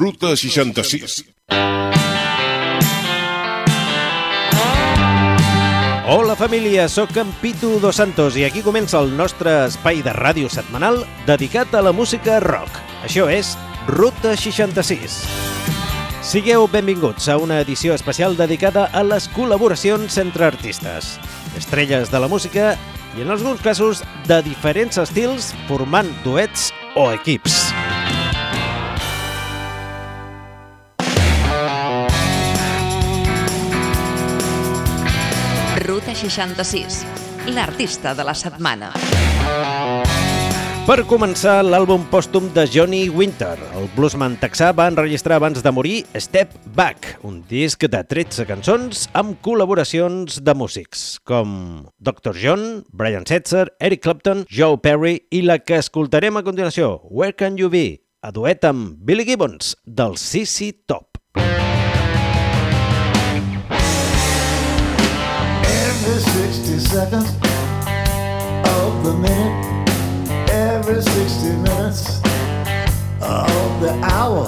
Ruta 66. Hola família, sóc en Pitu Dos Santos i aquí comença el nostre espai de ràdio setmanal dedicat a la música rock. Això és Ruta 66. Sigueu benvinguts a una edició especial dedicada a les col·laboracions entre artistes, estrelles de la música i en alguns casos de diferents estils formant duets o equips. Ruta 66, l'artista de la setmana. Per començar, l'àlbum pòstum de Johnny Winter. El bluesman texà va enregistrar abans de morir Step Back, un disc de 13 cançons amb col·laboracions de músics, com Dr. John, Brian Setzer, Eric Clapton, Joe Perry i la que escoltarem a continuació, Where Can You Be?, a duet amb Billy Gibbons, del CC Top. Every seconds of the minute, every 60 minutes of the hour,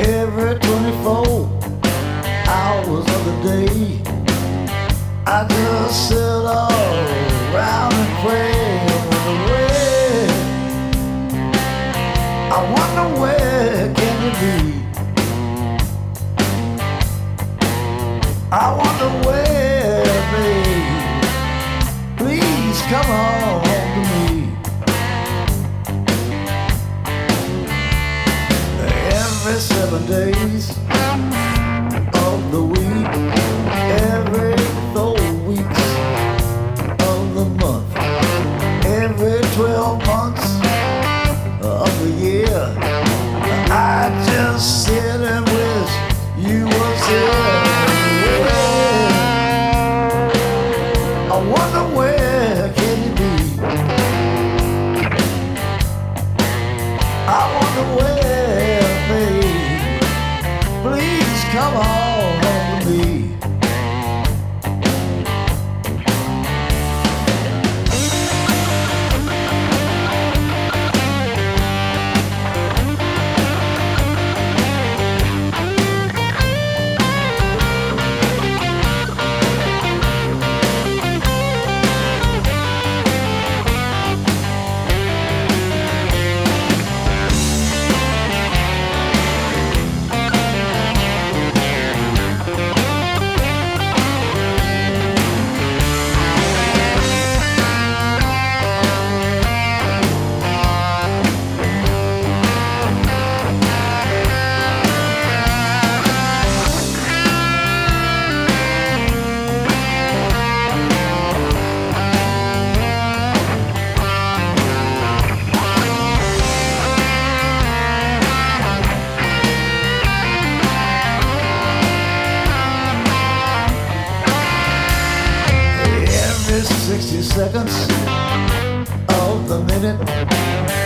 every 24 hours of the day. I just sit all around and pray away. I wonder where can you be? I wonder where, come home to me. Every seven days of the week, every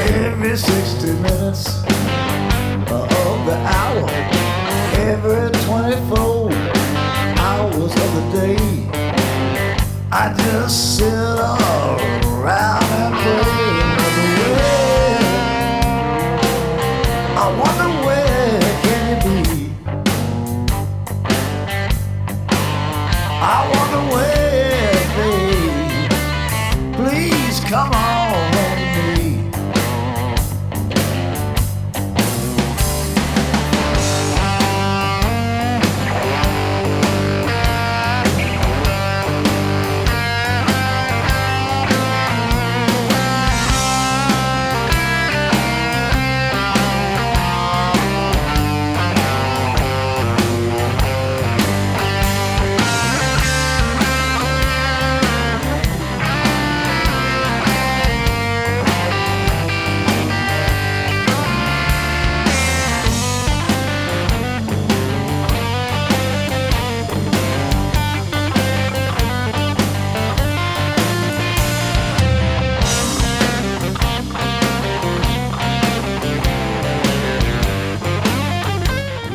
every 60 minutes of the hour, every 24 hours of the day, I just sit around and pray.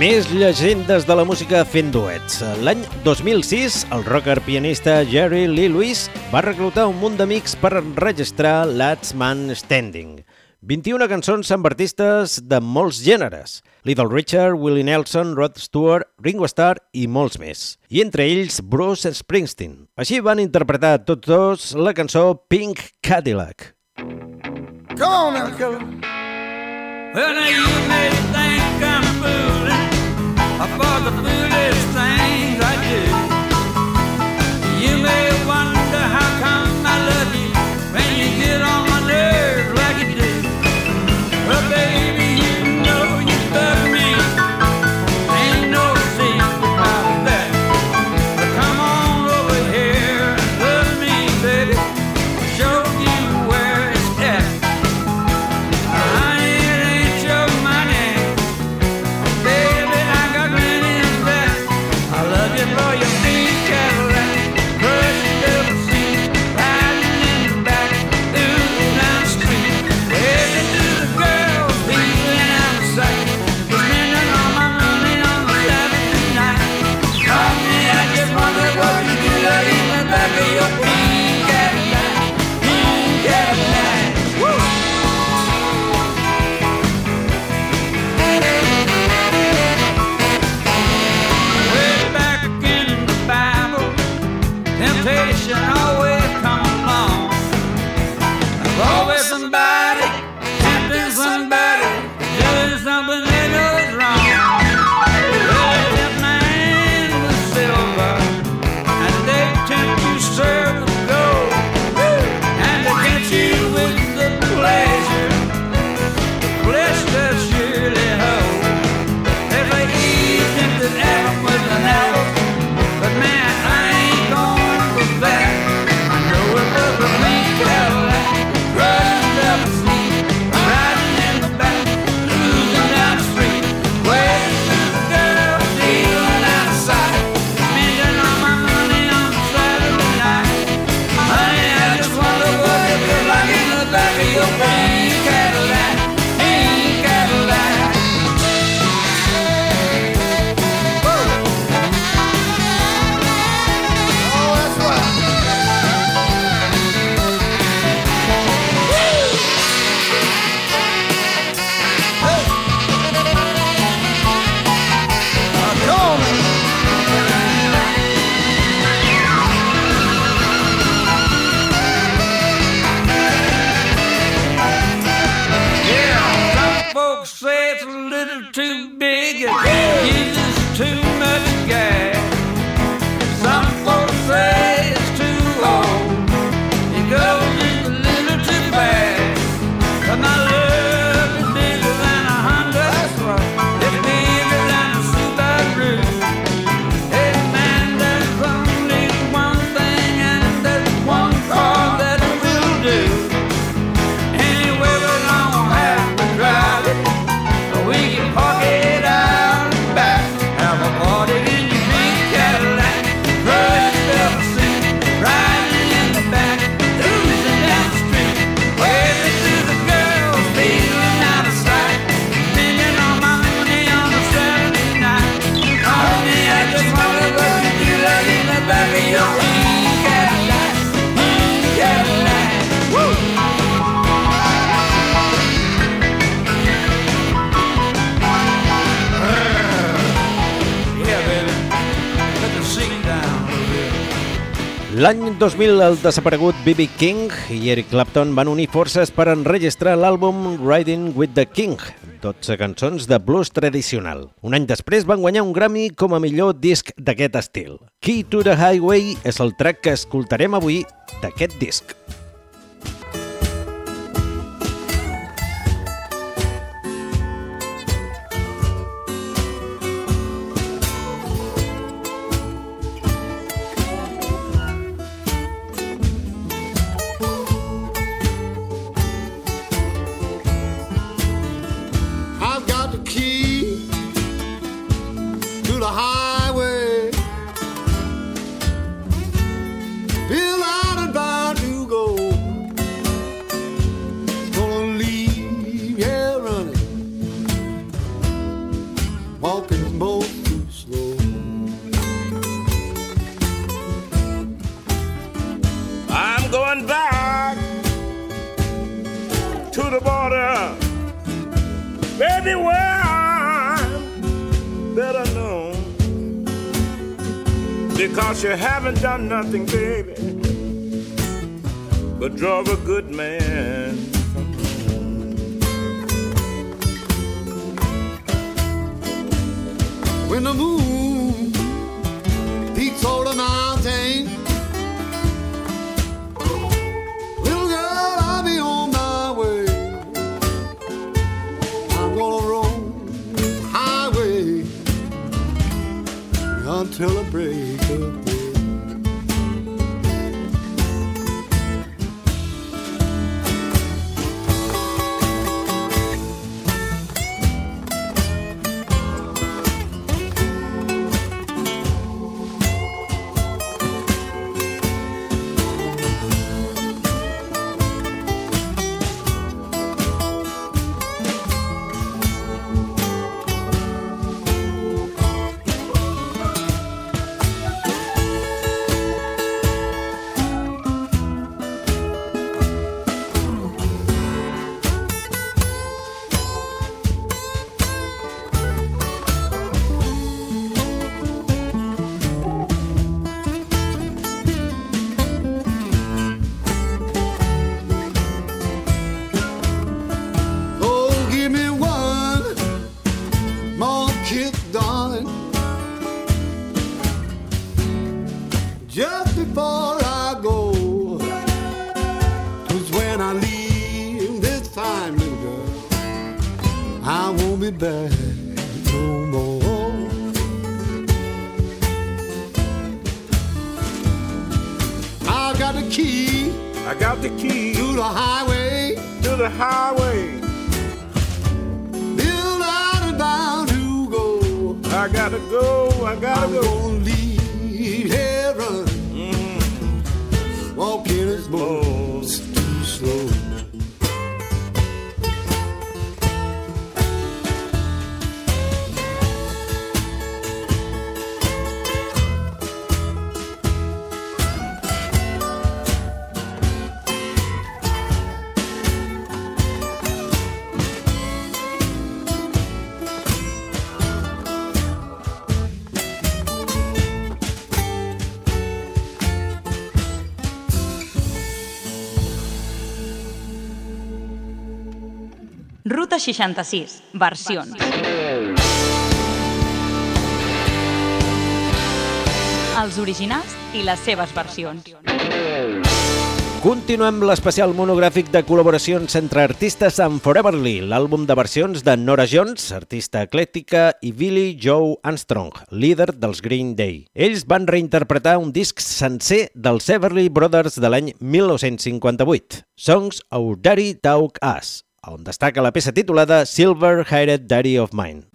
Més llegendes de la música fent duets. L'any 2006, el rocker pianista Jerry Lee Lewis va reclutar un munt d'amics per enregistrar Last Man Standing. 21 cançons amb artistes de molts gèneres. Little Richard, Willie Nelson, Rod Stewart, Ringo Starr i molts més. I entre ells Bruce Springsteen. Així van interpretar tots dos la cançó Pink Cadillac. Come on, Mr. Well, now you made a thing come. for the foolish things I do. You may L'any 2000, el desaparegut B.B. King i Eric Clapton van unir forces per enregistrar l'àlbum Riding with the King, 12 cançons de blues tradicional. Un any després van guanyar un Grammy com a millor disc d'aquest estil. Key to the Highway és el track que escoltarem avui d'aquest disc. Nothing, baby, but drove a good man. When the moon peeks over the mountain, little girl, I'll be on my way. I'm gonna roll the highway until the break go, I gotta I'm go. gonna leave heaven. Mm. Walking is most too slow. Ruta 66, versions. Els originals i les seves versions. Continuem l'especial monogràfic de col·laboracions entre artistes amb Foreverly, l'àlbum de versions de Nora Jones, artista eclèctica, i Billy Joe Armstrong, líder dels Green Day. Ells van reinterpretar un disc sencer dels Everly Brothers de l'any 1958, Songs of Daddy Dog Us, on destaca la peça titulada Silver Haired Daddy of Mine.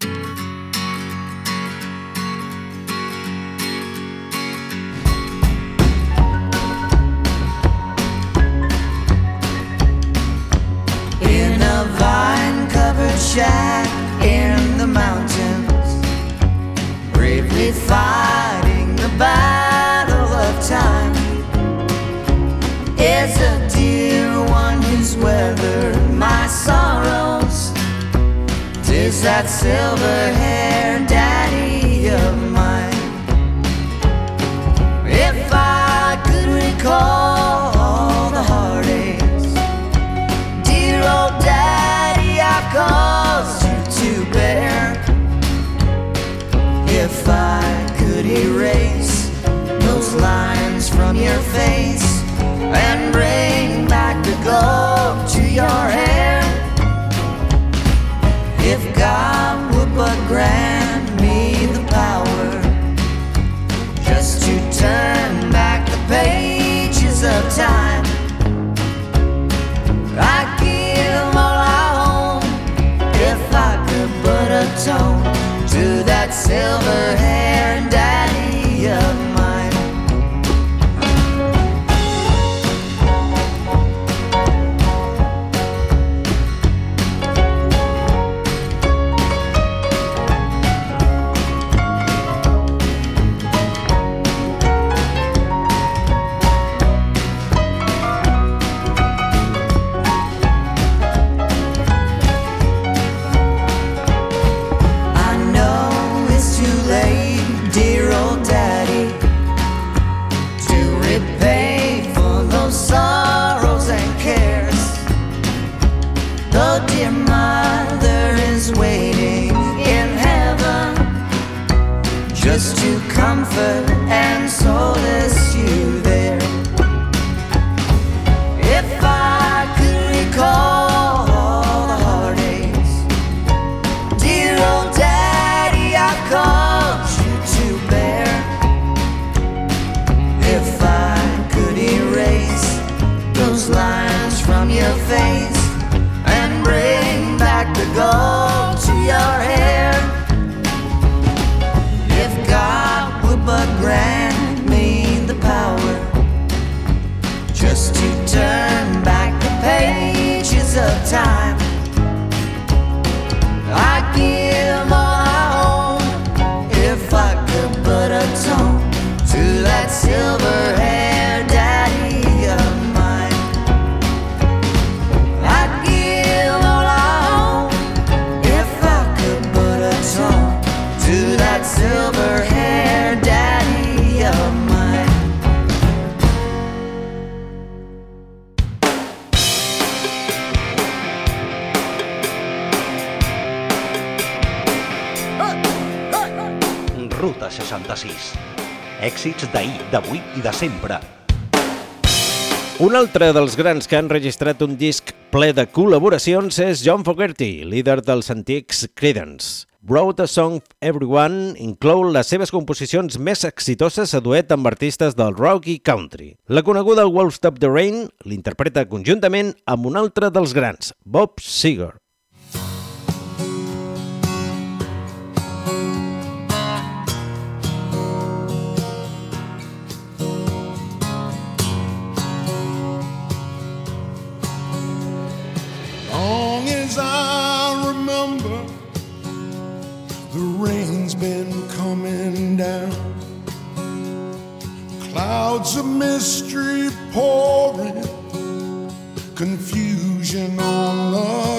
in a vine covered shack in the mountains, bravely fighting the battle of time. Is a dear one who's weathered sorrows. Tis that silver haired time, 96. Èxits d'ahir, d'avui i de sempre. Un altre dels grans que han registrat un disc ple de col·laboracions és John Fogerty, líder dels antics Creedence. Brought a Song Everyone inclou les seves composicions més exitoses a duet amb artistes del rock i country. La coneguda Wolf Stop the Rain l'interpreta conjuntament amb un altre dels grans, Bob Seger. I remember, the rain's been coming down. Clouds of mystery pouring, confusion on the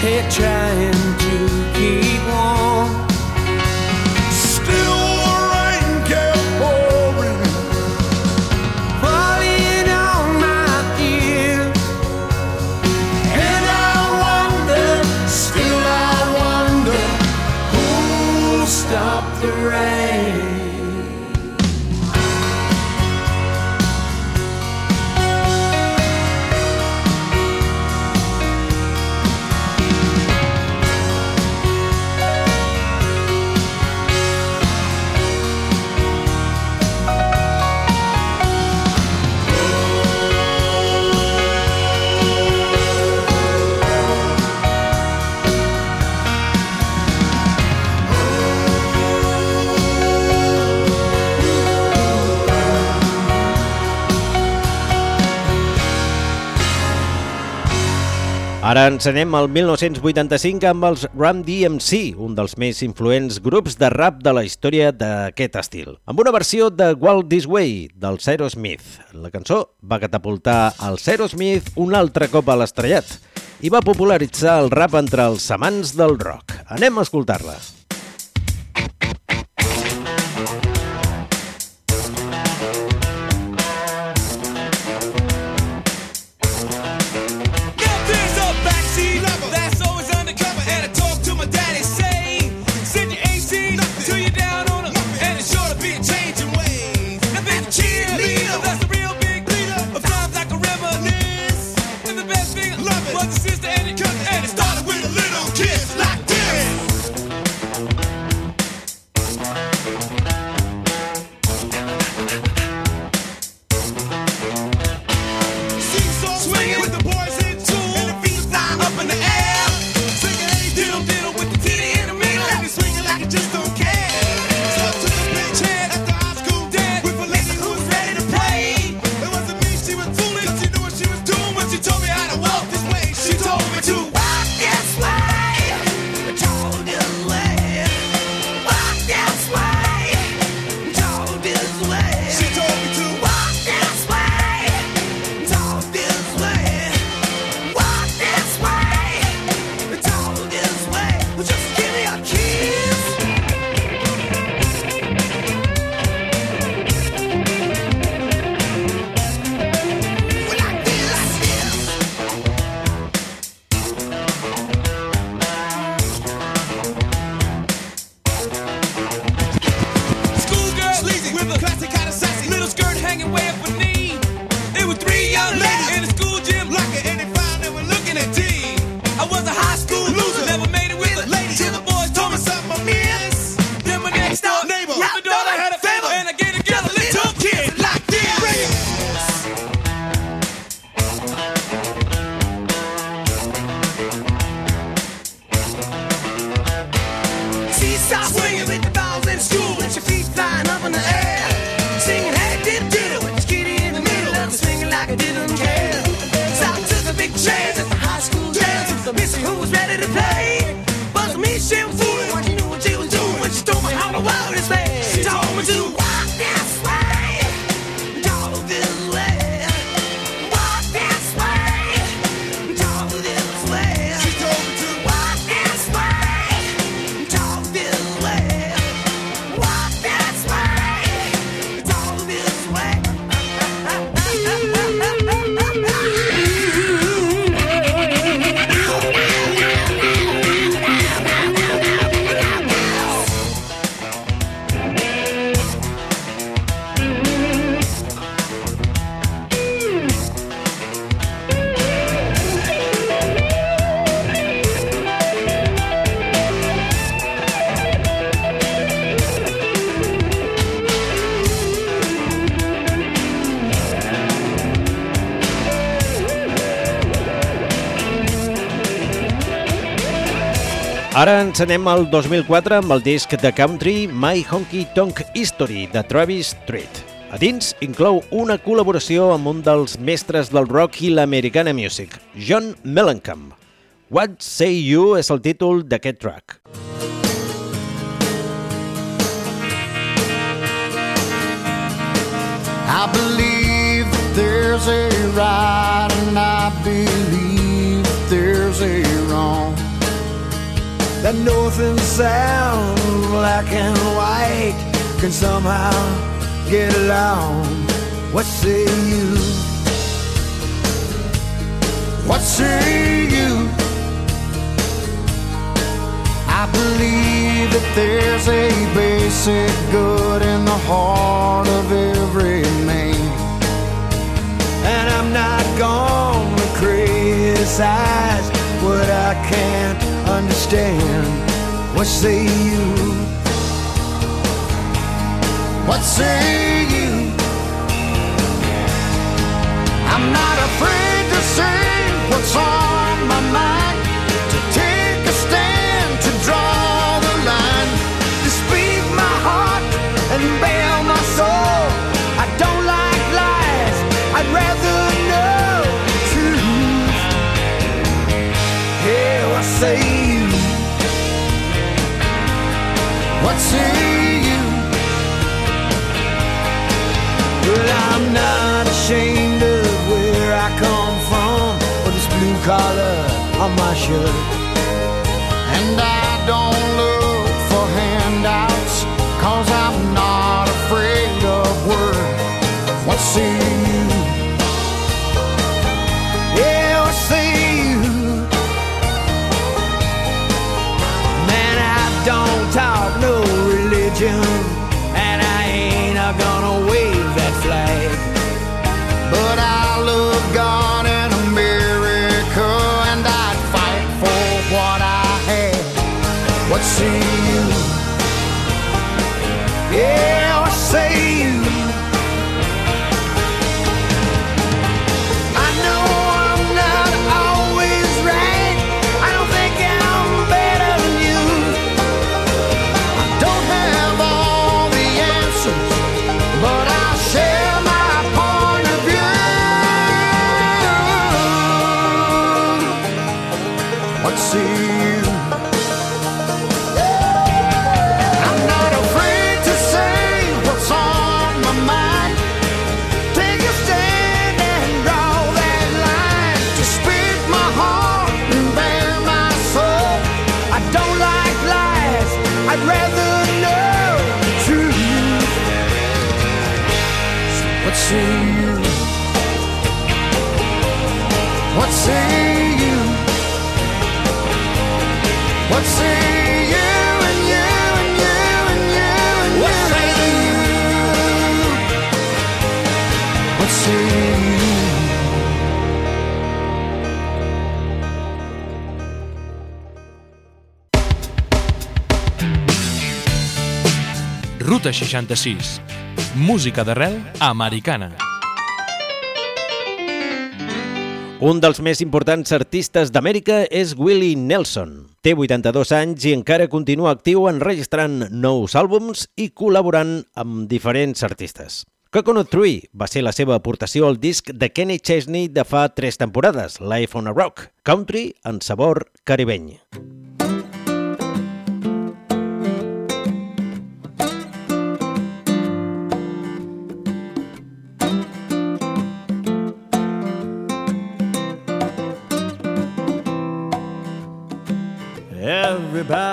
here trying to Ara ens anem al 1985 amb els Ram DMC, un dels més influents grups de rap de la història d'aquest estil, amb una versió de Walt This Way, del Cero Smith. La cançó va catapultar el Cero Smith un altre cop a l'estrellat i va popularitzar el rap entre els amants del rock. Anem a escoltar-la. like I didn't Ens anem al 2004 amb el disc de country My Honky Tonk History de Travis Street. A dins inclou una col·laboració amb un dels mestres del rock i l'americana music, John Mellencamp. What Say You és el títol d'aquest track. I believe there's a right and I believe That northern sound, black and white, can somehow get along. What say you? What say you? I believe that there's a basic good in the heart of every man. And I'm not gonna criticize what I can't understand what say you? What say you? I'm not afraid to say what's on future. 66. Música d'arrel americana. Un dels més importants artistes d'Amèrica és Willie Nelson. Té 82 anys i encara continua actiu enregistrant nous àlbums i col·laborant amb diferents artistes. Coconut Tree va ser la seva aportació al disc de Kenny Chesney de fa tres temporades, Life on a Rock, country en sabor caribeny.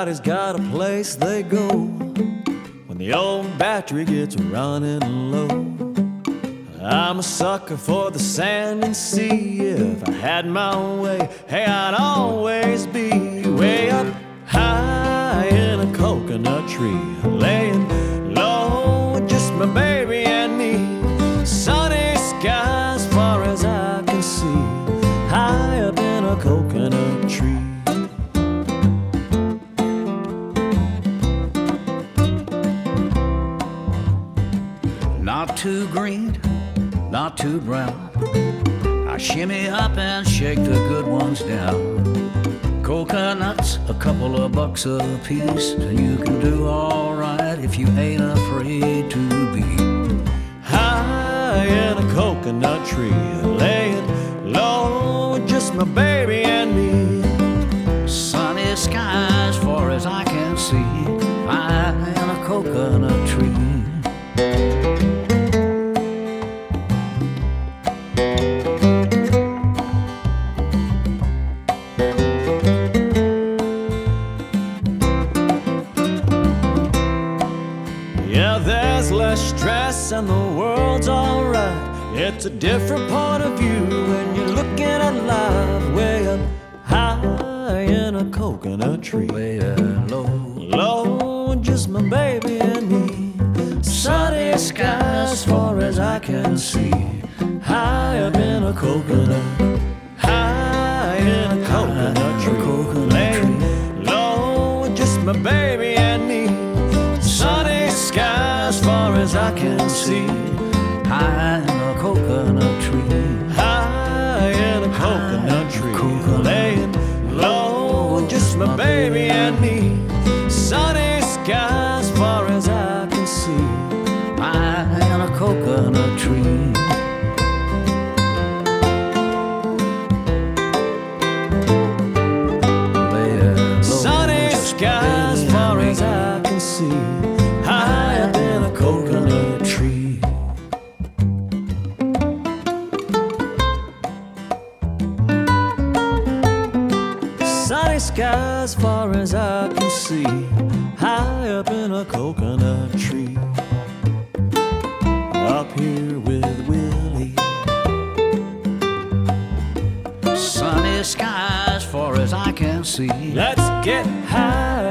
Everybody's got a place they go when the old battery gets running low. I'm a sucker for the sand and sea. If I had my way, hey, I'd always be way up high in a coconut tree, laying too green, not too brown. I shimmy up and shake the good ones down. Coconuts, a couple of bucks a piece, and you can do alright if you ain't afraid to be. high in a coconut tree, laying low with just my baby and me. Sunny skies far as I can see, high in a coconut a coconut tree. Way low, Low, just my baby and me. Sunny skies far as I can see. High up in a coconut. High in a coconut tree. Laying low, just my baby and me. Sunny skies far as I can see. high in a coconut skies far as I can see. High up in a coconut tree. Up here with Willie. Sunny skies far as I can see. Let's get high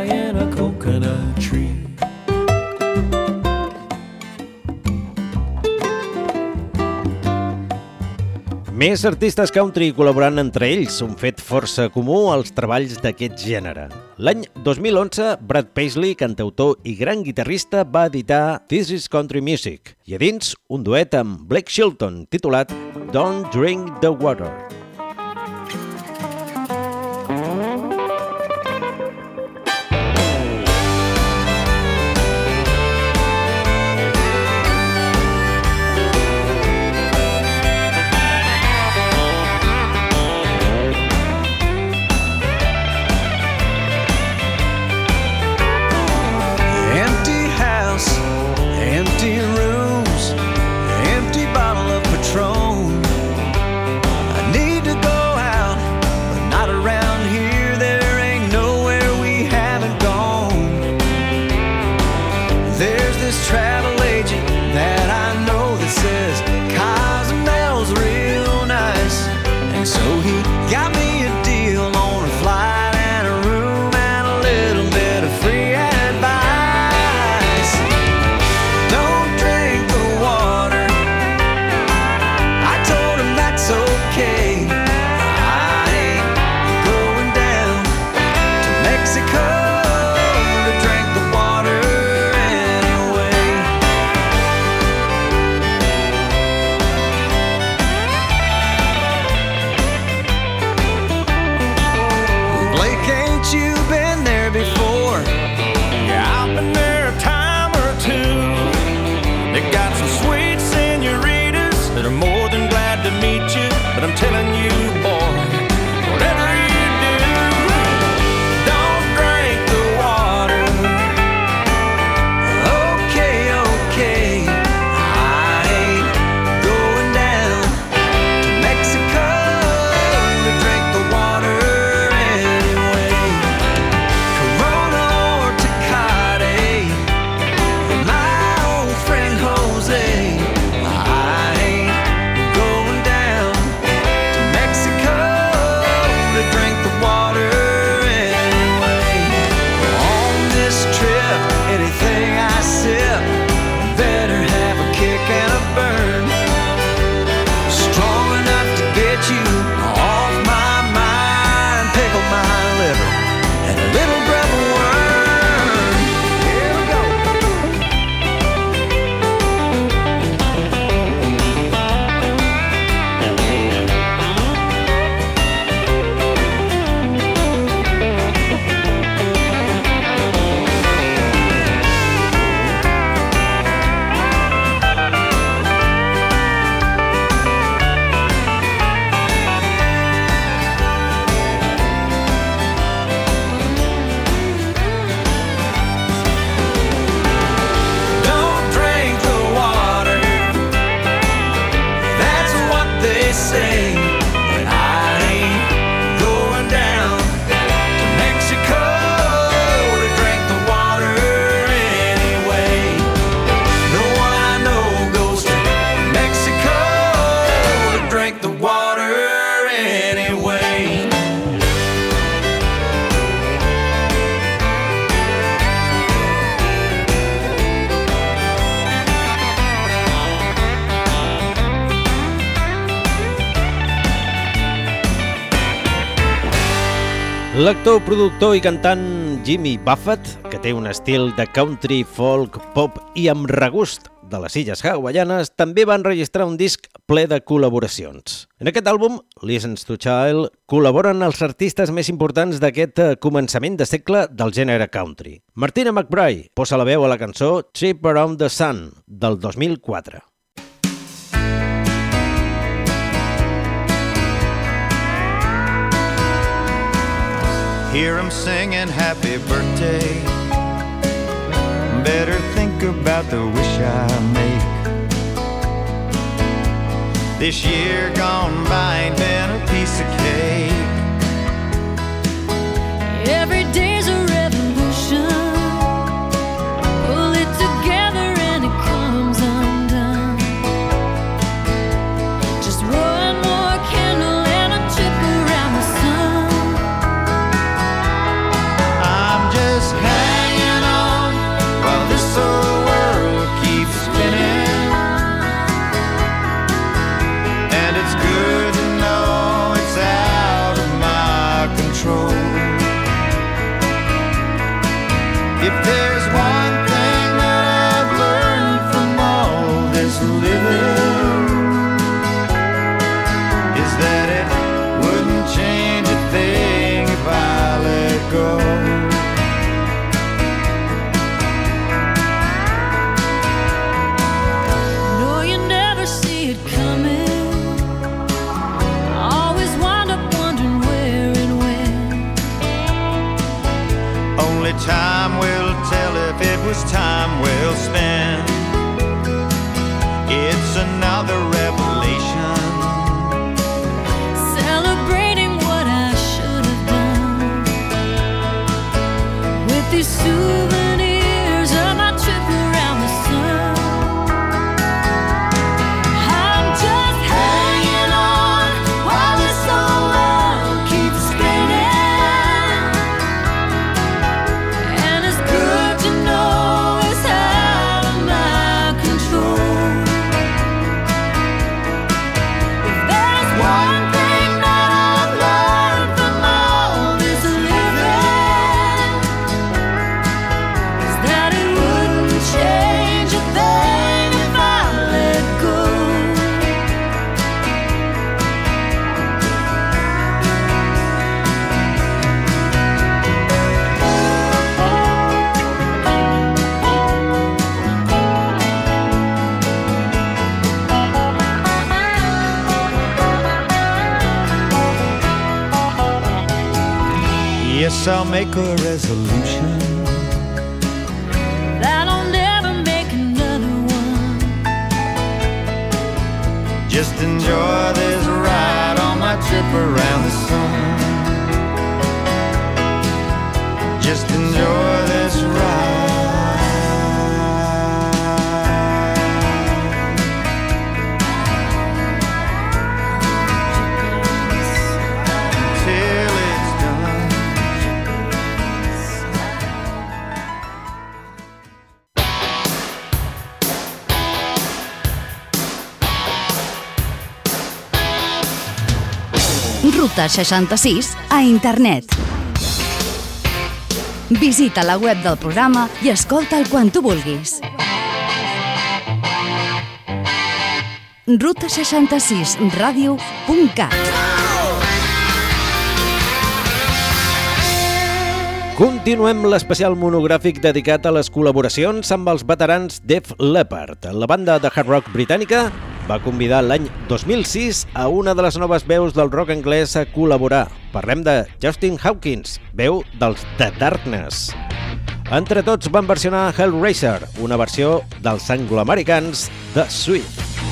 Més artistes country col·laborant entre ells, un fet força comú als treballs d'aquest gènere. L'any 2011, Brad Paisley, cantautor i gran guitarrista, va editar This is Country Music i a dins un duet amb Blake Shelton titulat Don't Drink the Water. L'actor, productor i cantant Jimmy Buffett, que té un estil de country, folk, pop i amb regust de les illes hawaianes, també va enregistrar un disc ple de col·laboracions. En aquest àlbum, Listens to Child, col·laboren els artistes més importants d'aquest eh, començament de segle del gènere country. Martina McBride posa la veu a la cançó Trip Around the Sun, del 2004. Hear him singing happy birthday. Better think about the wish I make. This year gone by ain't been a piece of cake. Every day's a simple resolution. 66 a internet. Visita la web del programa i escolta'l quan tu vulguis. ruta66radio.cat Continuem l'especial monogràfic dedicat a les col·laboracions amb els veterans Def Leppard, la banda de hard rock britànica va convidar l'any 2006 a una de les noves veus del rock anglès a col·laborar. Parlem de Justin Hawkins, veu dels The Darkness. Entre tots van versionar Hellraiser, una versió dels angloamericans de Swift.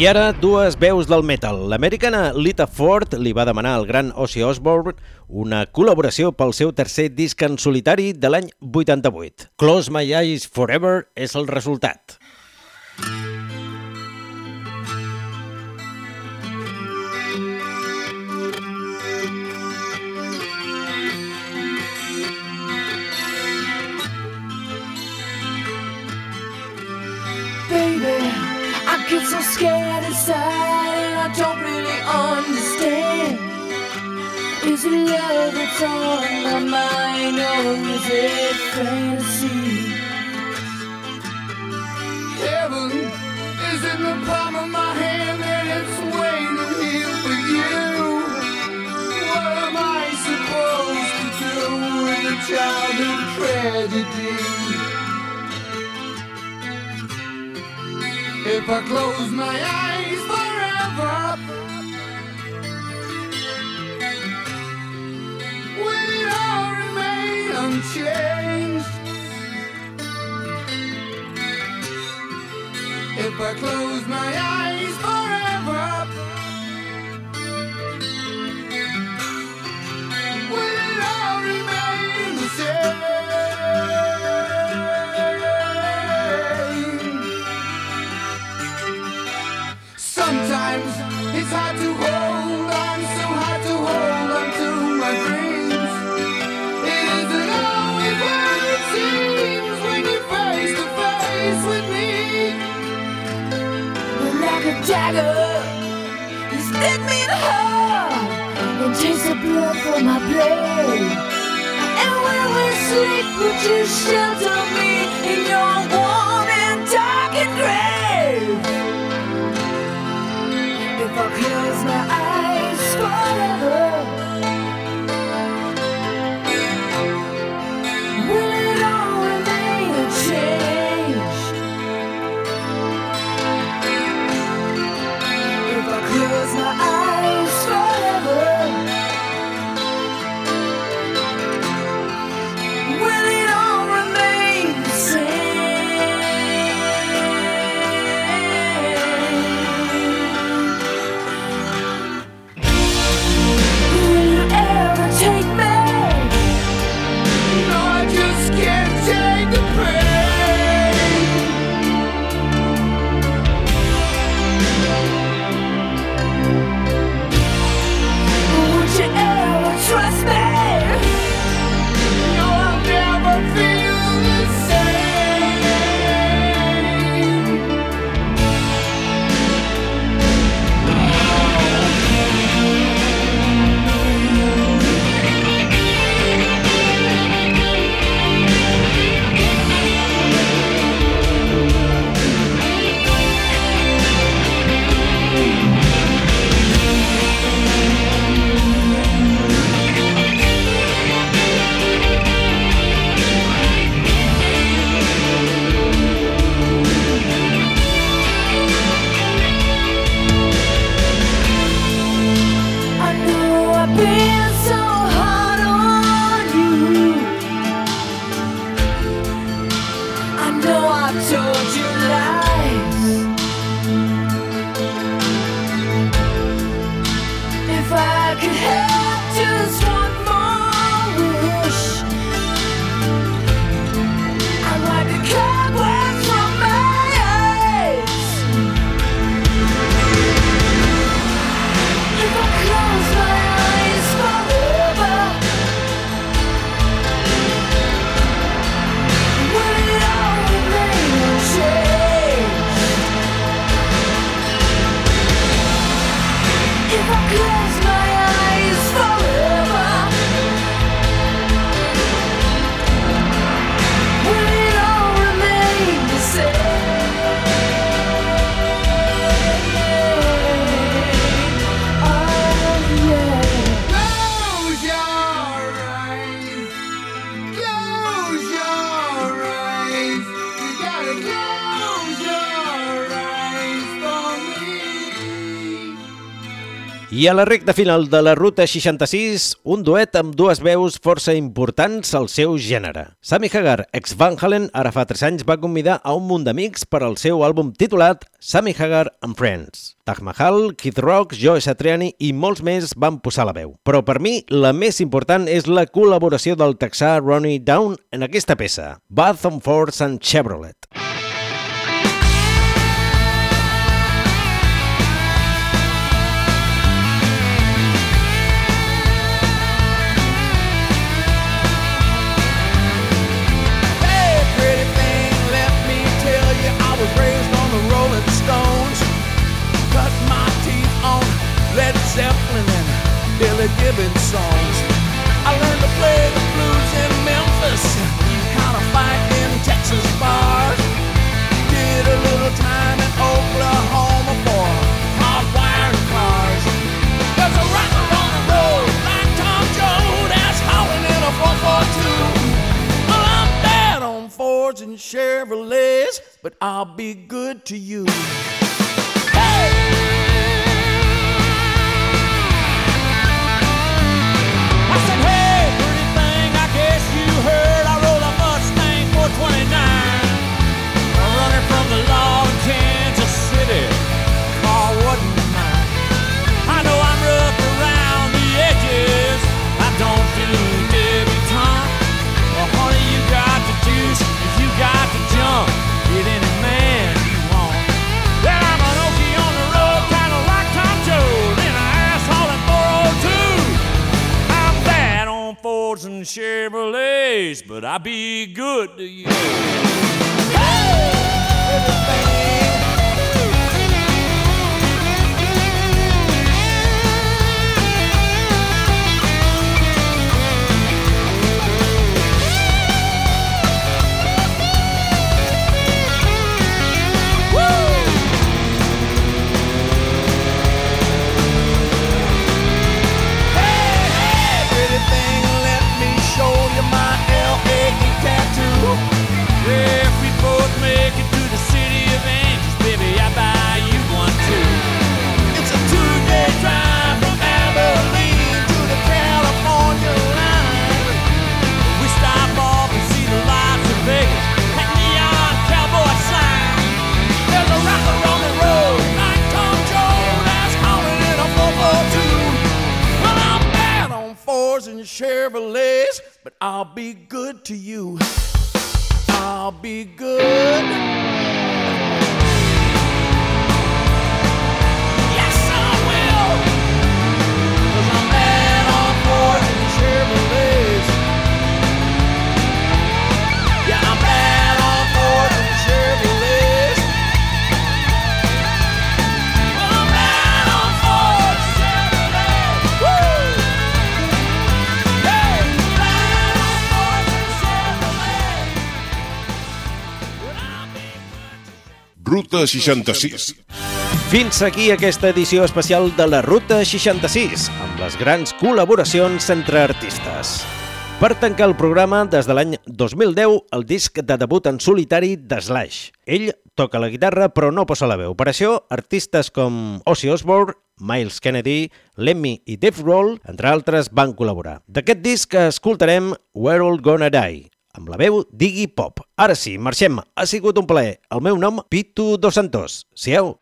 I ara, dues veus del metal. L'americana Lita Ford li va demanar al gran Ozzy Osbourne una col·laboració pel seu tercer disc en solitari de l'any 88. Close My Eyes Forever és el resultat. Mm. don't really understand. Is it love that's on my mind, or is it fantasy? Heaven is in the palm of my hand, and it's waiting here for you. What am I supposed to do with a childhood tragedy? If I close my eyes. Unchanged? If I close my eyes forever, stick me in the heart and taste the blood from my blade. And when we sleep, would you shelter me in your warm and darkened grave? If I close my eyes forever, I a la recta final de la Ruta 66, un duet amb dues veus força importants al seu gènere. Sammy Hagar, ex Van Halen, ara fa 3 anys va convidar a un munt d'amics per al seu àlbum titulat Sammy Hagar and Friends. Taj Mahal, Keith Rock, Joe Satriani i molts més van posar la veu. Però per mi, la més important és la col·laboració del texà Ronnie Down en aquesta peça, Bath on Force and Chevrolet. Hey, Gibbons songs. I learned to play the blues in Memphis, how to fight in Texas bars. Did a little time in Oklahoma for hardwired cars. There's a rocker on the road like Tom Joe that's howling in a 442. Well, I'm bad on Fords and Chevrolets, but I'll be good to you. But I'll be good to you. Pretty and Chevrolets, but I'll be good to you. I'll be good. Yes, Ruta 66. Fins aquí aquesta edició especial de la Ruta 66, amb les grans col·laboracions entre artistes. Per tancar el programa, des de l'any 2010, el disc de debut en solitari de Slash. Ell toca la guitarra però no posa la veu. Per això, artistes com Ozzy Osbourne, Miles Kennedy, Lemmy i Dave Grohl, entre altres, van col·laborar. D'aquest disc escoltarem We're All Gonna Die, amb la veu d'Iggy Pop. Ara sí, marxem. Ha sigut un plaer. El meu nom, Pitu Dos Santos. Siau.